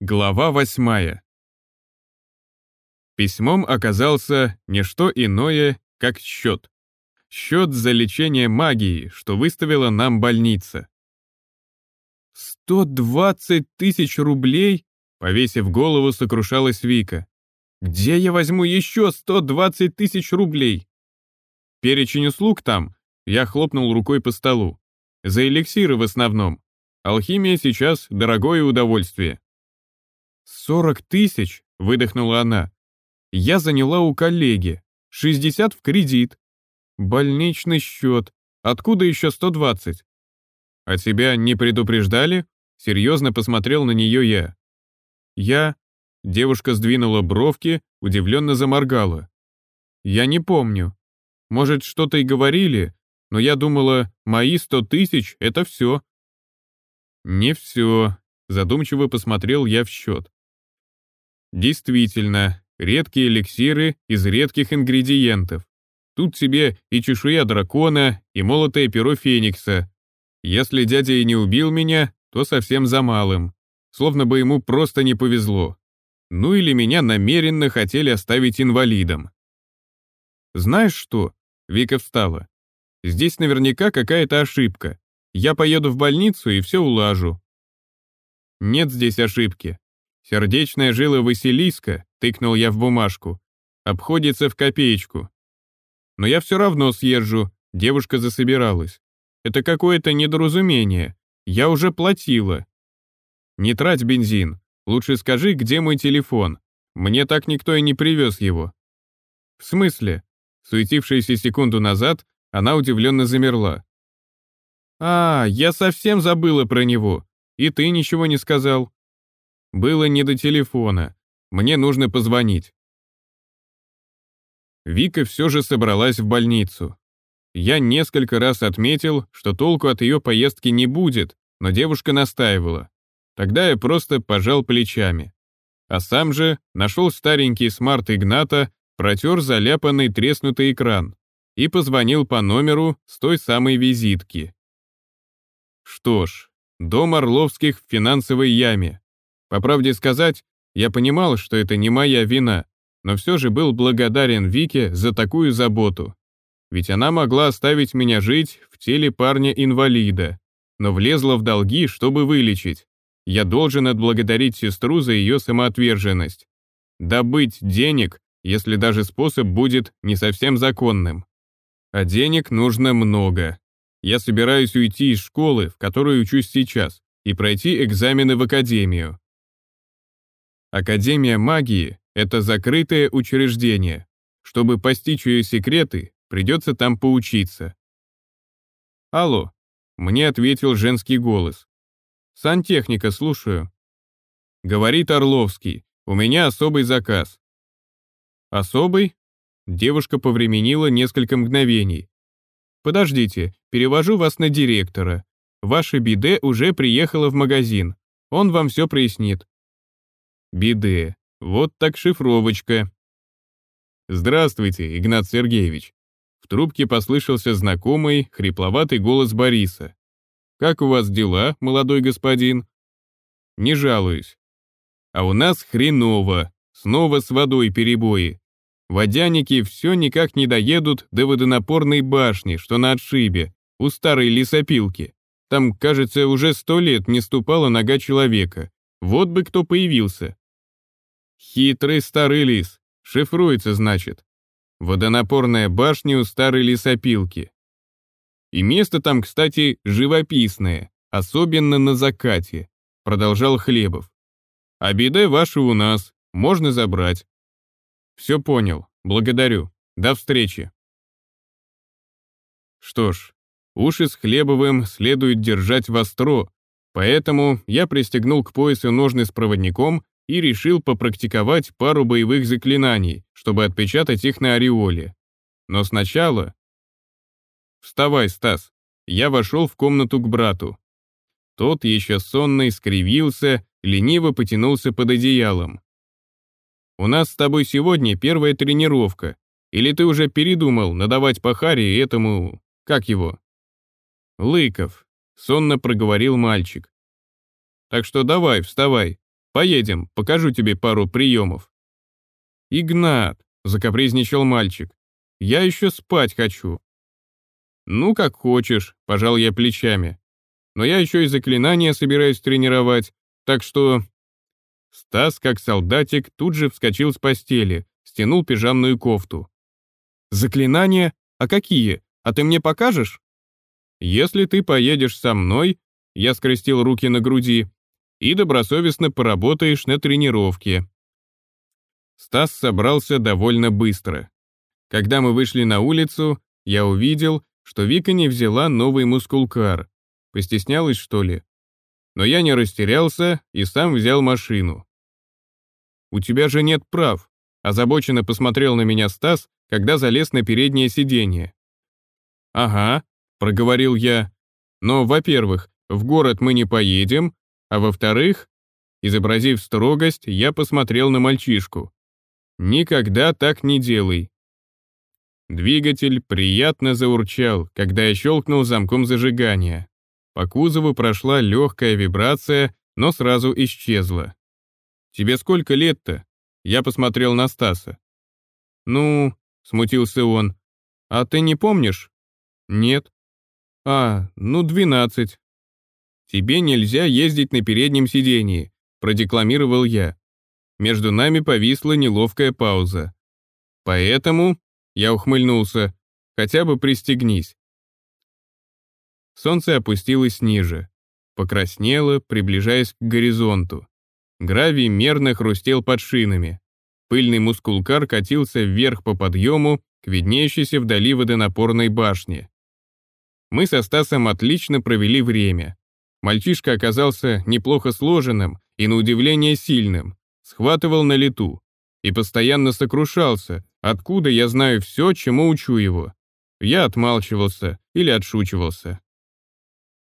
Глава восьмая. Письмом оказался не что иное, как счет. Счет за лечение магии, что выставила нам больница. «Сто двадцать тысяч рублей?» — повесив голову, сокрушалась Вика. «Где я возьму еще сто двадцать тысяч рублей?» Перечень услуг там, я хлопнул рукой по столу. За эликсиры в основном. Алхимия сейчас дорогое удовольствие. «Сорок тысяч?» — выдохнула она. «Я заняла у коллеги. Шестьдесят в кредит. Больничный счет. Откуда еще сто двадцать?» «А тебя не предупреждали?» Серьезно посмотрел на нее я. «Я...» Девушка сдвинула бровки, удивленно заморгала. «Я не помню. Может, что-то и говорили, но я думала, мои сто тысяч — это все». «Не все», — задумчиво посмотрел я в счет. Действительно, редкие эликсиры из редких ингредиентов. Тут тебе и чешуя дракона, и молотое перо феникса. Если дядя и не убил меня, то совсем за малым. Словно бы ему просто не повезло. Ну или меня намеренно хотели оставить инвалидом. Знаешь что? Вика встала. Здесь наверняка какая-то ошибка. Я поеду в больницу и все улажу. Нет здесь ошибки. Сердечная жила Василиска, тыкнул я в бумажку, обходится в копеечку. Но я все равно съезжу, девушка засобиралась. Это какое-то недоразумение. Я уже платила. Не трать бензин. Лучше скажи, где мой телефон. Мне так никто и не привез его. В смысле? Суетившаяся секунду назад, она удивленно замерла. «А, я совсем забыла про него. И ты ничего не сказал. Было не до телефона. Мне нужно позвонить. Вика все же собралась в больницу. Я несколько раз отметил, что толку от ее поездки не будет, но девушка настаивала. Тогда я просто пожал плечами. А сам же нашел старенький смарт Игната, протер заляпанный треснутый экран и позвонил по номеру с той самой визитки. Что ж, дом Орловских в финансовой яме. По правде сказать, я понимал, что это не моя вина, но все же был благодарен Вике за такую заботу. Ведь она могла оставить меня жить в теле парня-инвалида, но влезла в долги, чтобы вылечить. Я должен отблагодарить сестру за ее самоотверженность. Добыть денег, если даже способ будет не совсем законным. А денег нужно много. Я собираюсь уйти из школы, в которой учусь сейчас, и пройти экзамены в академию. Академия магии — это закрытое учреждение. Чтобы постичь ее секреты, придется там поучиться. «Алло», — мне ответил женский голос. «Сантехника, слушаю». Говорит Орловский, у меня особый заказ. «Особый?» Девушка повременила несколько мгновений. «Подождите, перевожу вас на директора. Ваша биде уже приехала в магазин. Он вам все прояснит. Биде. Вот так шифровочка. Здравствуйте, Игнат Сергеевич. В трубке послышался знакомый, хрипловатый голос Бориса. Как у вас дела, молодой господин? Не жалуюсь. А у нас хреново. Снова с водой перебои. Водяники все никак не доедут до водонапорной башни, что на отшибе, у старой лесопилки. Там, кажется, уже сто лет не ступала нога человека. Вот бы кто появился. Хитрый старый лис. Шифруется, значит. Водонапорная башня у старой лесопилки. И место там, кстати, живописное, особенно на закате, продолжал Хлебов. А беды ваши у нас, можно забрать. Все понял, благодарю. До встречи. Что ж, уши с Хлебовым следует держать востро, поэтому я пристегнул к поясу ножны с проводником и решил попрактиковать пару боевых заклинаний, чтобы отпечатать их на ореоле. Но сначала... «Вставай, Стас!» Я вошел в комнату к брату. Тот еще сонный скривился, лениво потянулся под одеялом. «У нас с тобой сегодня первая тренировка. Или ты уже передумал надавать по Харе этому... как его?» «Лыков», — сонно проговорил мальчик. «Так что давай, вставай, Поедем, покажу тебе пару приемов». «Игнат», — закапризничал мальчик, — «я еще спать хочу». «Ну, как хочешь», — пожал я плечами. «Но я еще и заклинания собираюсь тренировать, так что...» Стас, как солдатик, тут же вскочил с постели, стянул пижамную кофту. «Заклинания? А какие? А ты мне покажешь?» «Если ты поедешь со мной», — я скрестил руки на груди, «и добросовестно поработаешь на тренировке». Стас собрался довольно быстро. Когда мы вышли на улицу, я увидел, что Вика не взяла новый мускулкар. Постеснялась, что ли? Но я не растерялся и сам взял машину. «У тебя же нет прав», — озабоченно посмотрел на меня Стас, когда залез на переднее сиденье. «Ага», — проговорил я. «Но, во-первых, в город мы не поедем, а во-вторых...» Изобразив строгость, я посмотрел на мальчишку. «Никогда так не делай». Двигатель приятно заурчал, когда я щелкнул замком зажигания. По кузову прошла легкая вибрация, но сразу исчезла. «Тебе сколько лет-то?» Я посмотрел на Стаса. «Ну...» — смутился он. «А ты не помнишь?» «Нет». «А, ну, двенадцать». «Тебе нельзя ездить на переднем сидении», — продекламировал я. Между нами повисла неловкая пауза. «Поэтому...» — я ухмыльнулся. «Хотя бы пристегнись». Солнце опустилось ниже. Покраснело, приближаясь к горизонту. Гравий мерно хрустел под шинами. Пыльный мускулкар катился вверх по подъему к виднеющейся вдали водонапорной башне. Мы со Стасом отлично провели время. Мальчишка оказался неплохо сложенным и, на удивление, сильным, схватывал на лету и постоянно сокрушался, откуда я знаю все, чему учу его. Я отмалчивался или отшучивался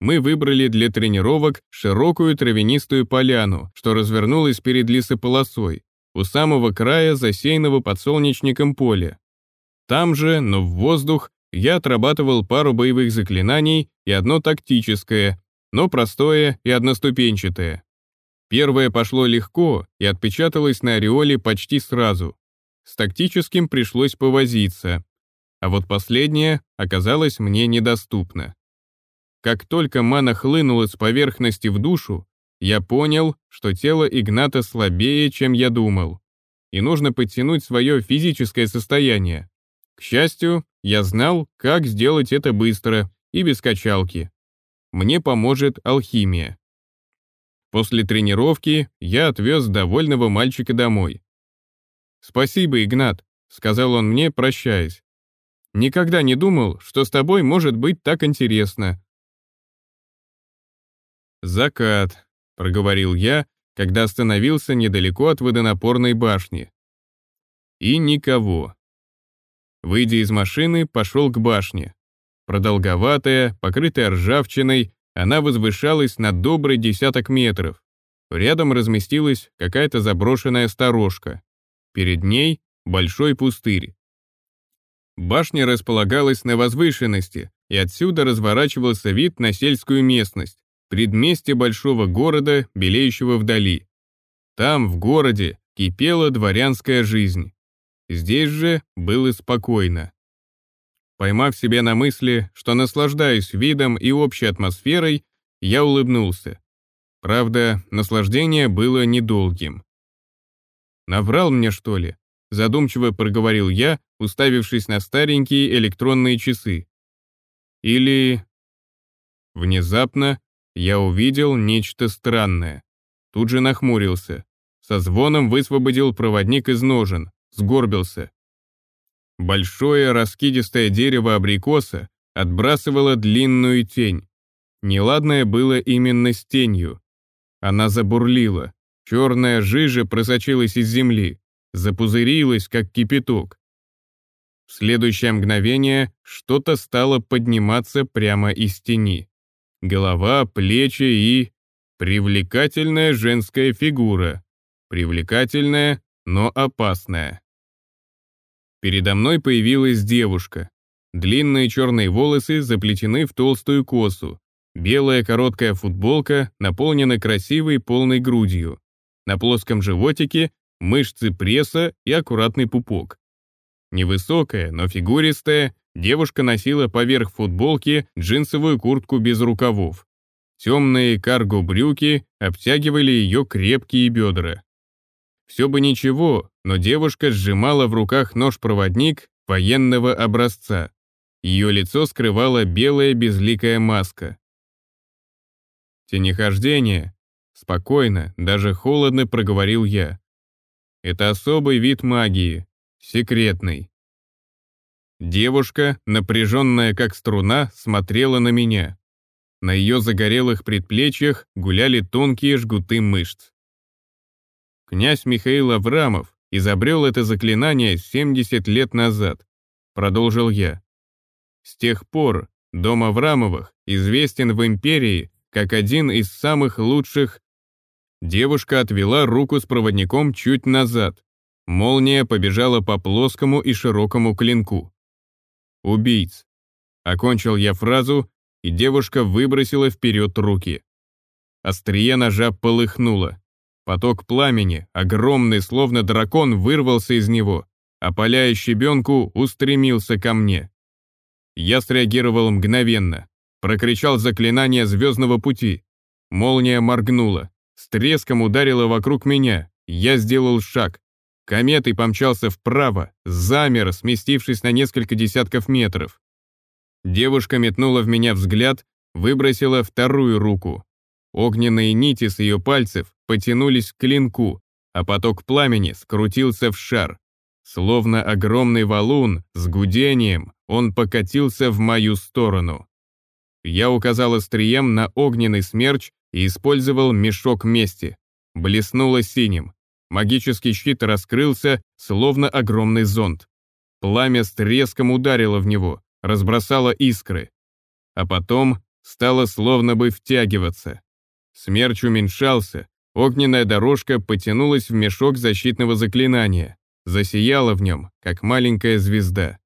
мы выбрали для тренировок широкую травянистую поляну, что развернулась перед лесополосой, у самого края засеянного подсолнечником поля. Там же, но в воздух, я отрабатывал пару боевых заклинаний и одно тактическое, но простое и одноступенчатое. Первое пошло легко и отпечаталось на ореоле почти сразу. С тактическим пришлось повозиться, а вот последнее оказалось мне недоступно. Как только мана хлынула с поверхности в душу, я понял, что тело Игната слабее, чем я думал, и нужно подтянуть свое физическое состояние. К счастью, я знал, как сделать это быстро и без качалки. Мне поможет алхимия. После тренировки я отвез довольного мальчика домой. «Спасибо, Игнат», — сказал он мне, прощаясь. «Никогда не думал, что с тобой может быть так интересно. «Закат», — проговорил я, когда остановился недалеко от водонапорной башни. И никого. Выйдя из машины, пошел к башне. Продолговатая, покрытая ржавчиной, она возвышалась на добрый десяток метров. Рядом разместилась какая-то заброшенная сторожка. Перед ней большой пустырь. Башня располагалась на возвышенности, и отсюда разворачивался вид на сельскую местность предместье большого города, белеющего вдали. Там, в городе, кипела дворянская жизнь. Здесь же было спокойно. Поймав себя на мысли, что наслаждаюсь видом и общей атмосферой, я улыбнулся. Правда, наслаждение было недолгим. «Наврал мне, что ли?» — задумчиво проговорил я, уставившись на старенькие электронные часы. «Или...» Внезапно я увидел нечто странное. Тут же нахмурился. Со звоном высвободил проводник из ножен, сгорбился. Большое раскидистое дерево абрикоса отбрасывало длинную тень. Неладное было именно с тенью. Она забурлила. Черная жижа просочилась из земли, запузырилась, как кипяток. В следующее мгновение что-то стало подниматься прямо из тени голова, плечи и... Привлекательная женская фигура. Привлекательная, но опасная. Передо мной появилась девушка. Длинные черные волосы заплетены в толстую косу. Белая короткая футболка наполнена красивой полной грудью. на плоском животике мышцы пресса и аккуратный пупок. Невысокая, но фигуристая, девушка носила поверх футболки джинсовую куртку без рукавов. Темные карго-брюки обтягивали ее крепкие бедра. Все бы ничего, но девушка сжимала в руках нож-проводник военного образца. Ее лицо скрывала белая безликая маска. «Тенехождение», — спокойно, даже холодно проговорил я. «Это особый вид магии, секретный». Девушка, напряженная как струна, смотрела на меня. На ее загорелых предплечьях гуляли тонкие жгуты мышц. Князь Михаил Аврамов изобрел это заклинание 70 лет назад, продолжил я. С тех пор дом Аврамовых известен в империи как один из самых лучших. Девушка отвела руку с проводником чуть назад. Молния побежала по плоскому и широкому клинку. «Убийц». Окончил я фразу, и девушка выбросила вперед руки. Острие ножа полыхнуло. Поток пламени, огромный, словно дракон, вырвался из него, опаляя щебенку, устремился ко мне. Я среагировал мгновенно, прокричал заклинание звездного пути. Молния моргнула, с треском ударила вокруг меня, я сделал шаг. Кометой помчался вправо, замер, сместившись на несколько десятков метров. Девушка метнула в меня взгляд, выбросила вторую руку. Огненные нити с ее пальцев потянулись к клинку, а поток пламени скрутился в шар. Словно огромный валун, с гудением, он покатился в мою сторону. Я указал острием на огненный смерч и использовал мешок мести. Блеснуло синим. Магический щит раскрылся, словно огромный зонт. Пламя с треском ударило в него, разбросало искры. А потом стало словно бы втягиваться. Смерч уменьшался, огненная дорожка потянулась в мешок защитного заклинания, засияла в нем, как маленькая звезда.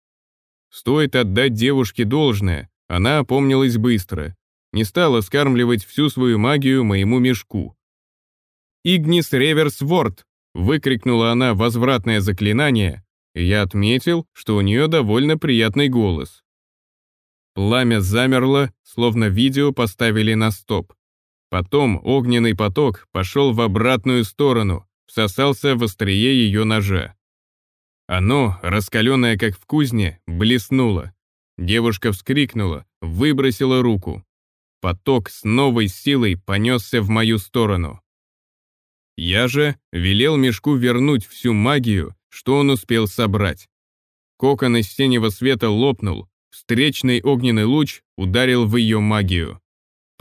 Стоит отдать девушке должное, она опомнилась быстро, не стала скармливать всю свою магию моему мешку. «Игнис Реверс Ворд!» — выкрикнула она возвратное заклинание, и я отметил, что у нее довольно приятный голос. Пламя замерло, словно видео поставили на стоп. Потом огненный поток пошел в обратную сторону, всосался в острие ее ножа. Оно, раскаленное как в кузне, блеснуло. Девушка вскрикнула, выбросила руку. Поток с новой силой понесся в мою сторону. Я же велел мешку вернуть всю магию, что он успел собрать. Кокон из синего света лопнул, встречный огненный луч ударил в ее магию.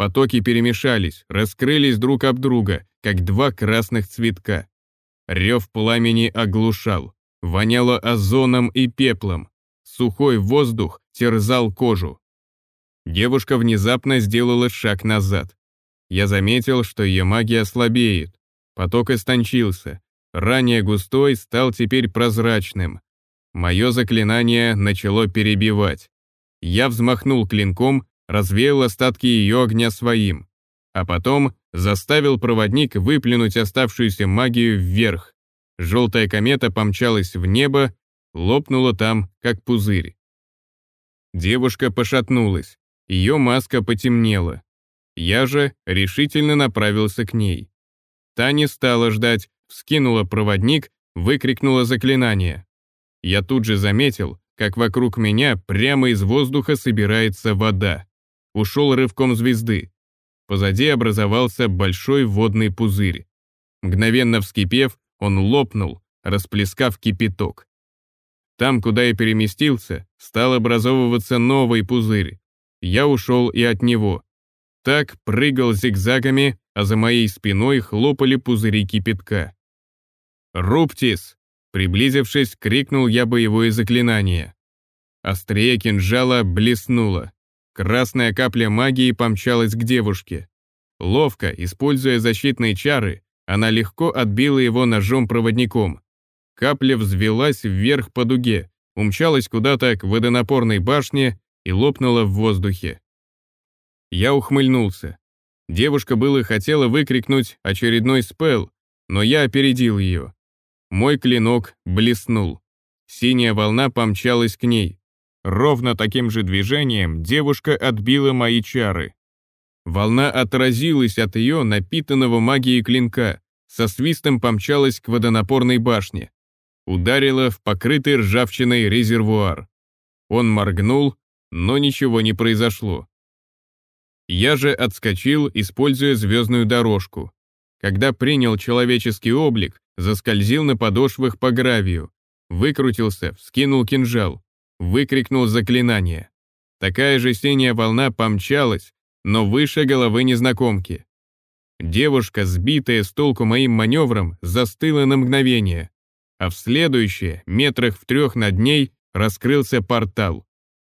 Потоки перемешались, раскрылись друг об друга, как два красных цветка. Рев пламени оглушал, воняло озоном и пеплом. Сухой воздух терзал кожу. Девушка внезапно сделала шаг назад. Я заметил, что ее магия слабеет. Поток истончился. Ранее густой стал теперь прозрачным. Мое заклинание начало перебивать. Я взмахнул клинком, развеял остатки ее огня своим, а потом заставил проводник выплюнуть оставшуюся магию вверх. Желтая комета помчалась в небо, лопнула там, как пузырь. Девушка пошатнулась, ее маска потемнела. Я же решительно направился к ней. Та не стала ждать, вскинула проводник, выкрикнула заклинание. Я тут же заметил, как вокруг меня прямо из воздуха собирается вода ушел рывком звезды. Позади образовался большой водный пузырь. Мгновенно вскипев, он лопнул, расплескав кипяток. Там, куда я переместился, стал образовываться новый пузырь. Я ушел и от него. Так прыгал зигзагами, а за моей спиной хлопали пузыри кипятка. «Руптис!» Приблизившись, крикнул я боевое заклинание. Острее кинжала блеснуло. Красная капля магии помчалась к девушке. Ловко, используя защитные чары, она легко отбила его ножом-проводником. Капля взвелась вверх по дуге, умчалась куда-то к водонапорной башне и лопнула в воздухе. Я ухмыльнулся. Девушка было хотела выкрикнуть очередной спел, но я опередил ее. Мой клинок блеснул. Синяя волна помчалась к ней. Ровно таким же движением девушка отбила мои чары. Волна отразилась от ее напитанного магией клинка, со свистом помчалась к водонапорной башне. Ударила в покрытый ржавчиной резервуар. Он моргнул, но ничего не произошло. Я же отскочил, используя звездную дорожку. Когда принял человеческий облик, заскользил на подошвах по гравию, выкрутился, вскинул кинжал, выкрикнул заклинание. Такая же синяя волна помчалась, но выше головы незнакомки. Девушка, сбитая с толку моим маневром, застыла на мгновение, а в следующее, метрах в трех над ней, раскрылся портал.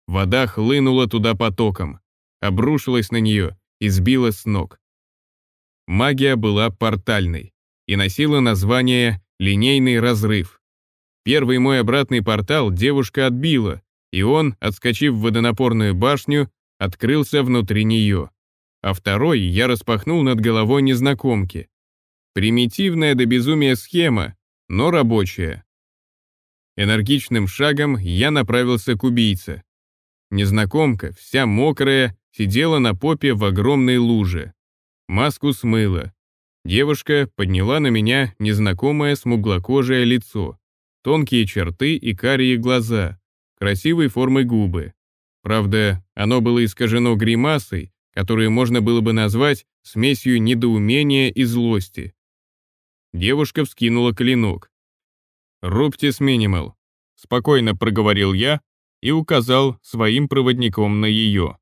Вода хлынула туда потоком, обрушилась на нее и сбила с ног. Магия была портальной и носила название «линейный разрыв». Первый мой обратный портал девушка отбила, и он, отскочив в водонапорную башню, открылся внутри нее. А второй я распахнул над головой незнакомки. Примитивная до безумия схема, но рабочая. Энергичным шагом я направился к убийце. Незнакомка, вся мокрая, сидела на попе в огромной луже. Маску смыла. Девушка подняла на меня незнакомое смуглокожее лицо, тонкие черты и карие глаза, красивой формы губы. Правда, оно было искажено гримасой, которую можно было бы назвать смесью недоумения и злости. Девушка вскинула клинок. «Рубьте минимал», — спокойно проговорил я и указал своим проводником на ее.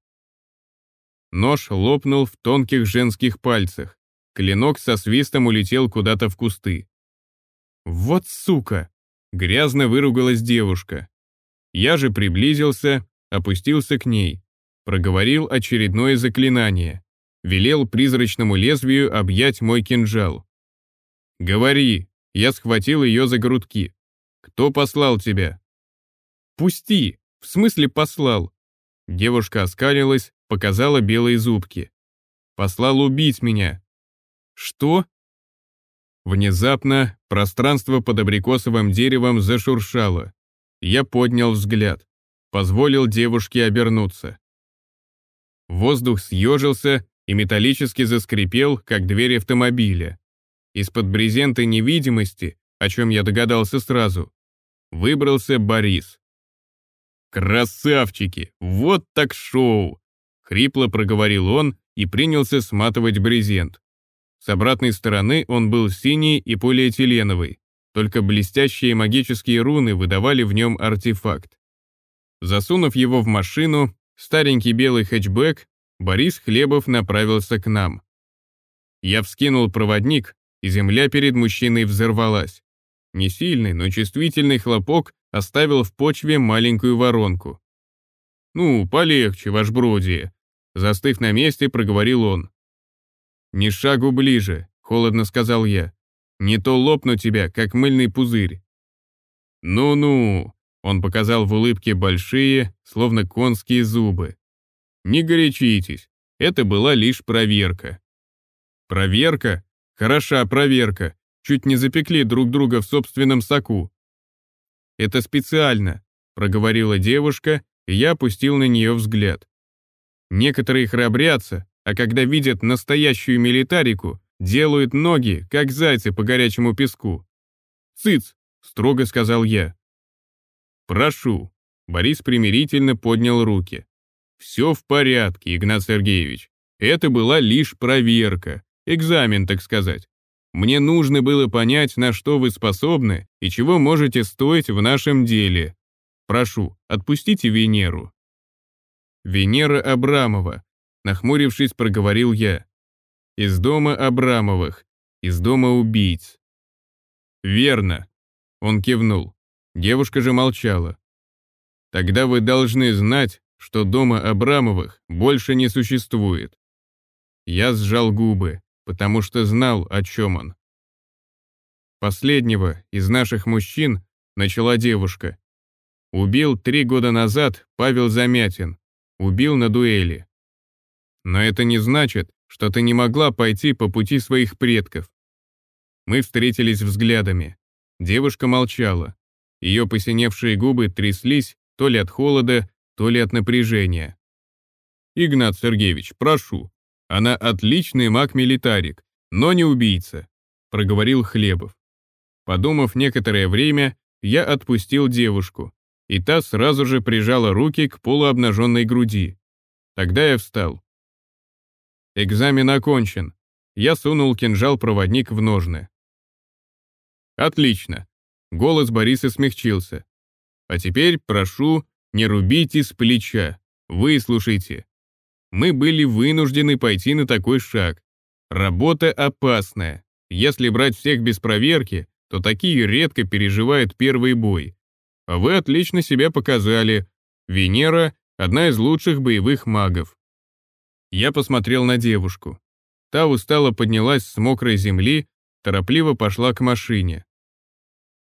Нож лопнул в тонких женских пальцах. Клинок со свистом улетел куда-то в кусты. «Вот сука!» — грязно выругалась девушка. Я же приблизился, опустился к ней, проговорил очередное заклинание, велел призрачному лезвию объять мой кинжал. «Говори!» — я схватил ее за грудки. «Кто послал тебя?» «Пусти! В смысле послал?» Девушка оскалилась, показала белые зубки. «Послал убить меня». «Что?» Внезапно пространство под абрикосовым деревом зашуршало. Я поднял взгляд, позволил девушке обернуться. Воздух съежился и металлически заскрипел, как дверь автомобиля. Из-под брезента невидимости, о чем я догадался сразу, выбрался Борис. «Красавчики! Вот так шоу!» Хрипло проговорил он и принялся сматывать брезент. С обратной стороны он был синий и полиэтиленовый, только блестящие магические руны выдавали в нем артефакт. Засунув его в машину, старенький белый хэтчбэк, Борис Хлебов направился к нам. Я вскинул проводник, и земля перед мужчиной взорвалась. Не сильный, но чувствительный хлопок оставил в почве маленькую воронку. «Ну, полегче, ваш бродие», — застыв на месте, проговорил он. «Ни шагу ближе», — холодно сказал я. Не то лопну тебя, как мыльный пузырь». «Ну-ну», — он показал в улыбке большие, словно конские зубы. «Не горячитесь, это была лишь проверка». «Проверка? Хороша проверка. Чуть не запекли друг друга в собственном соку». «Это специально», — проговорила девушка, и я опустил на нее взгляд. Некоторые храбрятся, а когда видят настоящую милитарику, Делают ноги, как зайцы по горячему песку. «Цыц!» — строго сказал я. «Прошу». Борис примирительно поднял руки. «Все в порядке, Игнат Сергеевич. Это была лишь проверка, экзамен, так сказать. Мне нужно было понять, на что вы способны и чего можете стоить в нашем деле. Прошу, отпустите Венеру». «Венера Абрамова», нахмурившись, проговорил я. Из дома Абрамовых. Из дома убийц. Верно. Он кивнул. Девушка же молчала. Тогда вы должны знать, что дома Абрамовых больше не существует. Я сжал губы, потому что знал, о чем он. Последнего из наших мужчин начала девушка. Убил три года назад Павел Замятин. Убил на дуэли. Но это не значит, что ты не могла пойти по пути своих предков. Мы встретились взглядами. Девушка молчала. Ее посиневшие губы тряслись то ли от холода, то ли от напряжения. «Игнат Сергеевич, прошу. Она отличный маг-милитарик, но не убийца», — проговорил Хлебов. Подумав некоторое время, я отпустил девушку, и та сразу же прижала руки к полуобнаженной груди. Тогда я встал. Экзамен окончен. Я сунул кинжал-проводник в ножны. Отлично. Голос Бориса смягчился. А теперь, прошу, не рубите с плеча. Выслушайте. Мы были вынуждены пойти на такой шаг. Работа опасная. Если брать всех без проверки, то такие редко переживают первый бой. А вы отлично себя показали. Венера — одна из лучших боевых магов. Я посмотрел на девушку. Та устало поднялась с мокрой земли, торопливо пошла к машине.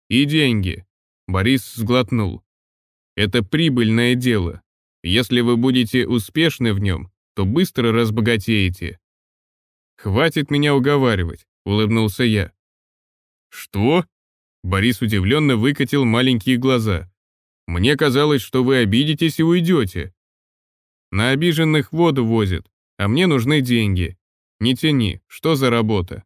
И деньги. Борис сглотнул. Это прибыльное дело. Если вы будете успешны в нем, то быстро разбогатеете. Хватит меня уговаривать, улыбнулся я. Что? Борис удивленно выкатил маленькие глаза. Мне казалось, что вы обидитесь и уйдете. На обиженных воду возят, а мне нужны деньги. Не тяни, что за работа?